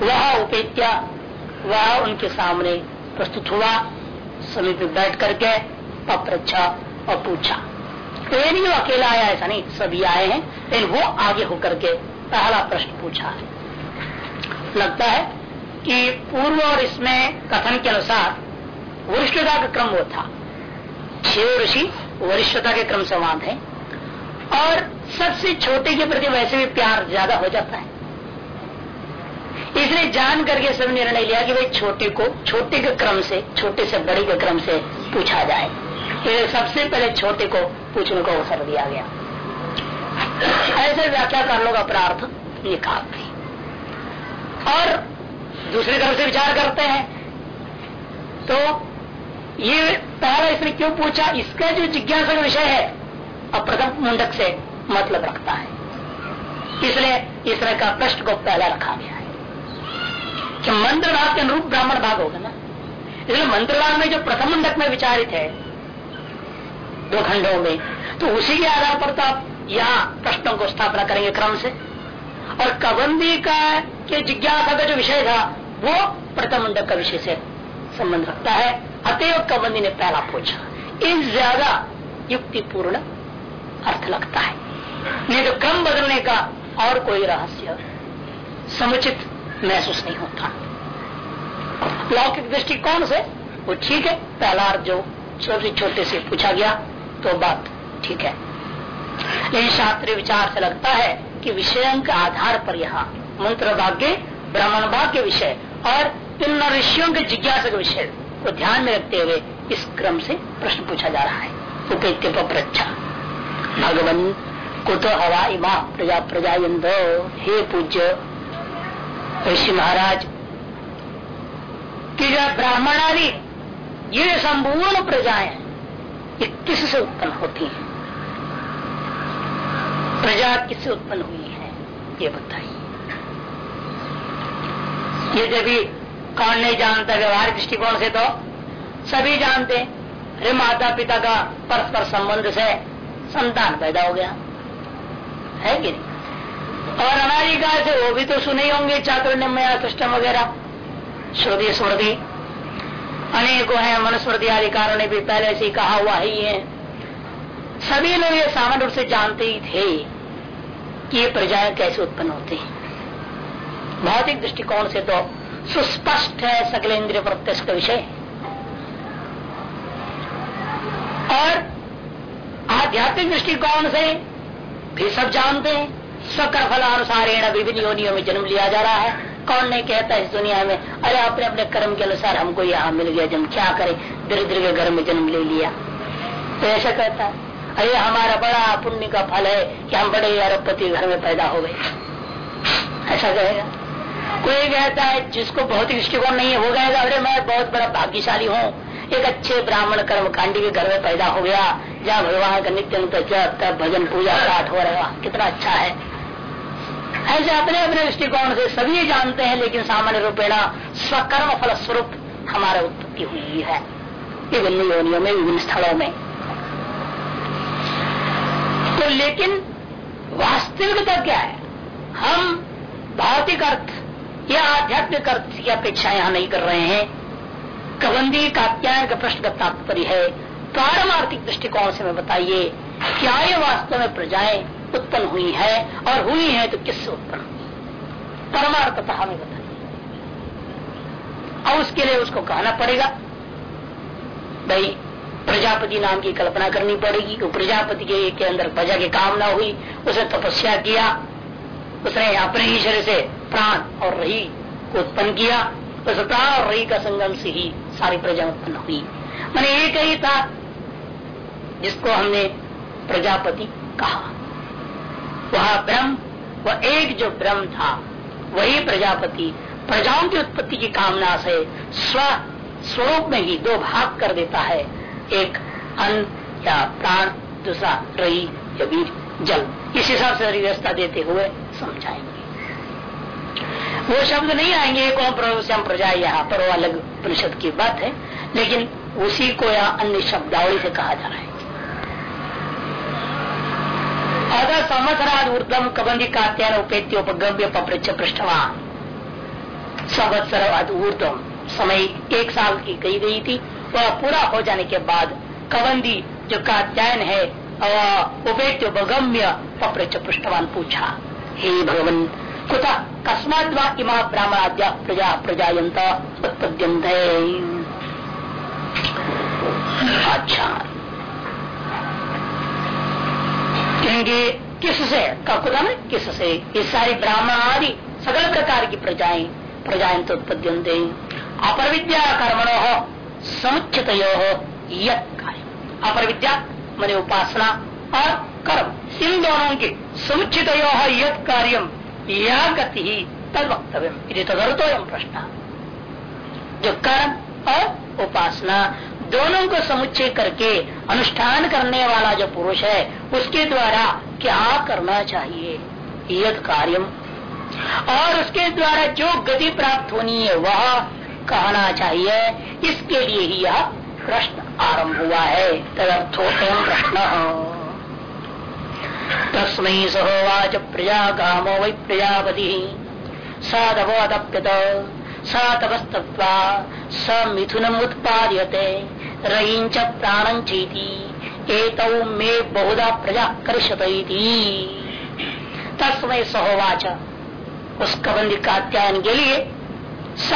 वह उपेत्या, वह उनके सामने प्रस्तुत हुआ, समीप बैठ करके पप्रच्छा और पूछा। तो ये नहीं अकेला आया, ऐसा नहीं, सभी आए हैं, लेकिन वो आगे होकर के पहला प्रश्न पूछा है। लगता है कि पूर्व और इसमें कथन के अनुसार वरिष्ठता का क्रम वो था। शिव ऋषि वरिष्ठता के क्रम समान है और सबसे छोटे के प्रति वैसे भी प्यार ज़्यादा हो जाता है। इसलिए जान करके सब निर्णय लिया कि भाई छोटे को, छोटे के क्रम से, छोटे से बड़े के क्रम से पूछा जाए। इसलिए सबसे पहले छोटे को पूछने को अवसर दिया गया। ऐसे व्याख्या कर लोग अपरार्थ निकालते और दूसरी तरफ़ से विचार करते हैं। तो ये पहला इसने क्यों पूछा? इसका जो जिज्ञासा का विषय है अप्रथम मुंडक से मतलब रखता है। इसलिए इस तरह का प्रश्न को पहला रखा गया है। कि मंत्र भाग के अनुरूप ब्राह्मण भाग होगा ना? इसलिए मंत्र भाग में जो प्रथम मुंडक में विचारित है, दो खंडों में तो उसी के आधार पर तो आप यहाँ प्रश्नों को स्थापना करेंगे क्रम से। और कबंदी का के जिज्ञासा का जो विषय था, वो प्रथम मुंडक का विषय से संबंध रखता है। अतएव कबंदी ने पहला पूछा, इस ज़्यादा युक्तिपूर्ण अर्थ लगता है? नहीं तो क्रम बदलने का और कोई रहस्य समुचित महसूस नहीं होता। लौकिक दृष्टिकोण से वो ठीक है। पहला अर्थ जो छोटे छोटे से पूछा गया तो बात ठीक है। लेकिन शास्त्रीय विचार से लगता है कि विषय के आधार पर यहाँ मंत्र भाग्य ब्राह्मण भाग्य विषय और इन ऋषियों के जिज्ञासा के विषय को ध्यान में रखते हुए इस क्रम से प्रश्न पूछा जा रहा है। उपेत्य प्रच्छा भगवन कुतो हवा इमा प्रजा प्रजा हे पूज्य ऋषि महाराज, कि ब्राह्मण आदि ये संपूर्ण प्रजाएँ ये किससे उत्पन्न होती हैं? प्रजा किससे उत्पन्न हुई है? ये बताइए। ये जब कौन नहीं जानता व्यवहार दृष्टिकोण से तो सभी जानते अरे माता पिता का परस्पर संबंध से संतान पैदा हो गया। है कि नहीं? और अनाधिकार से वो भी तो सुने होंगे चातुर्य कृष्ण वगैरह। श्रुति स्मृति। अनेकों है मनुस्मृति अधिकारों ने भी पहले से कहा हुआ ही है सभी लोग ये सामान्य रूप से जानते ही थे कि ये प्रजाएँ कैसे उत्पन्न होती हैं। भौतिक दृष्टिकोण से तो सुस्पष्ट है सकल इंद्रिय प्रत्यक्ष का विषय। और आध्यात्मिक दृष्टिकोण से भी सब जानते हैं स्वकर फलानुसारेण विभिन्न योनियों में जन्म लिया जा रहा है। कौन नहीं कहता इस दुनिया में, अरे अपने अपने कर्म के अनुसार हमको यहाँ मिल गया जन्म क्या करे? दरिद्र के घर में जन्म ले लिया। तो ऐसा कहता है, अरे हमारा बड़ा पुण्य का फल है कि हम बड़े अरबपति घर में पैदा हो गए। ऐसा कहेगा। कोई कहता है, जिसको बहुत दृष्टिकोण नहीं है, वो कहेगा, अरे, मैं बहुत बड़ा भाग्यशाली हूँ। एक अच्छे ब्राह्मण कर्म कांडी के घर में पैदा हो गया, जहाँ भगवान का नित्य भजन पूजा पाठ हो रहा। कितना अच्छा है। ऐसे अपने अपने दृष्टिकोण से सभी जानते हैं, लेकिन सामान्य रूपेणा स्वकर्म फल स्वरूप हमारा उत्पत्ति हुई है। विभिन्न योनियों में, विभिन्न स्थलों में। तो लेकिन वास्तविकता क्या है? हम भौतिक अर्थ या आध्यात्मिक अर्थ की अपेक्षा यहाँ नहीं कर रहे हैं? कबंदी कात्यायन का प्रश्न का तात्पर्य है। पारमार्थिक दृष्टिकोण से मैं बताइए क्या ये वास्तव में प्रजाएँ उत्पन्न हुई है और हुई है तो किससे उत्पन्न हुई परमार्थता हमें बताइए। और उसके लिए उसको कहना पड़ेगा भाई प्रजापति नाम की कल्पना करनी पड़ेगी कि प्रजापति के, के अंदर प्रजा की कामना हुई उसे तपस्या किया उसने अपने ही शरीर से प्राण और रही को उत्पन्न किया उस प्राण और रही का संगम से ही सारी प्रजा उत्पन्न हुई। मैंने एक ही था, जिसको हमने प्रजापति कहा। वह ब्रह्म, वह एक जो ब्रह्म था, वही प्रजापति, प्रजाओं की उत्पत्ति की कामना से स्व स्वरूप में ही दो भाग कर देता है। एक अन्न या प्राण, दूसरा रही या वीर जल। इस हिसाब से व्यवस्था देते हुए समझाएँगे वो शब्द नहीं आएँगे, कौन प्रश्याम प्रजा यहाँ पर अलग परिषद की बात है, लेकिन उसी को यहाँ अन्य शब्दावली से कहा जा रहा है। अगर संवत्सराद ऊर्धम कबंदी कात्यान उपेत्योपगम्य पृछ पृष्ठवान। संवत्सराद ऊर्धम समय एक साल की गई गई थी, वह पूरा हो जाने के बाद कबंदी जो कात्यायन है उपेत्यो बगम्य पप्रच पृष्ठवान पूछा। हे भगवान। कुत कस्मात इमा ब्राह्मणाद्या प्रजा प्रजायंत उत्पद्यंत अच्छा। कहेंगे, किससे? कुदा में किससे? ये सारी ब्राह्मण आदि सकल प्रकार की प्रजाएँ प्रजायंत उत्पद्यंत अपर विद्या कर्मणो हो समुचित हो कार्य अपर विद्या मैंने उपासना और कर्म इन दोनों के समुचित यो यद कार्यम या गति ही तद वक्तव्य तदर्थो एवं प्रश्न। जो कर्म और उपासना। दोनों को समुच्चय करके अनुष्ठान करने वाला जो पुरुष है, उसके द्वारा क्या करना चाहिए? यद कार्यम और उसके द्वारा जो गति प्राप्त होनी है, वह कहना चाहिए। इसके लिए ही यह प्रश्न आरंभ हुआ है। तदर्थो एवं प्रश्न। तस्म सहोवाच प्रजा कामो वै प्रजापति सदवोदप्यत स स मिथुनम उत्पाद्यते रयींच प्राणं चेती मे बहुधा प्रजा कर्षत तस्मय सहोवाच। उस कबंदी के लिए स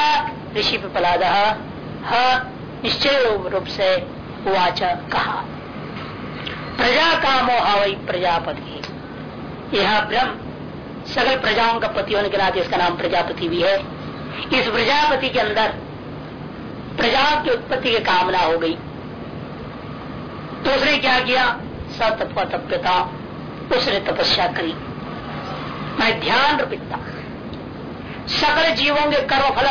ऋषि पिपलाद निश्चय रूप से वाच कहा। प्रजा का मोह वही प्रजापति। यह ब्रह्म सगल प्रजाओं का पति होने के नाते इसका नाम प्रजापति भी है। इस प्रजापति के अंदर प्रजा की उत्पत्ति की कामना हो गई। तो उसने क्या किया? सतप तप्यता उसने तपस्या करी। मैं ध्यान रूपिता सकल जीवों के कर्म फल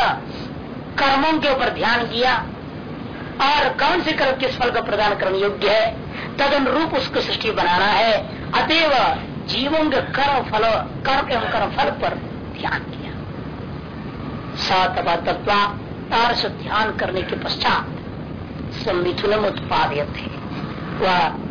कर्मों के ऊपर ध्यान किया। और कौन से कर्म किस फल का प्रदान करने योग्य है? तद अनुरूप उसको सृष्टि बनाना है। अतएव जीवों के कर्म फल, कर्म एवं कर्म फल पर ध्यान किया तत्वा तार से ध्यान करने के पश्चात मिथुन उत्पादित थे वह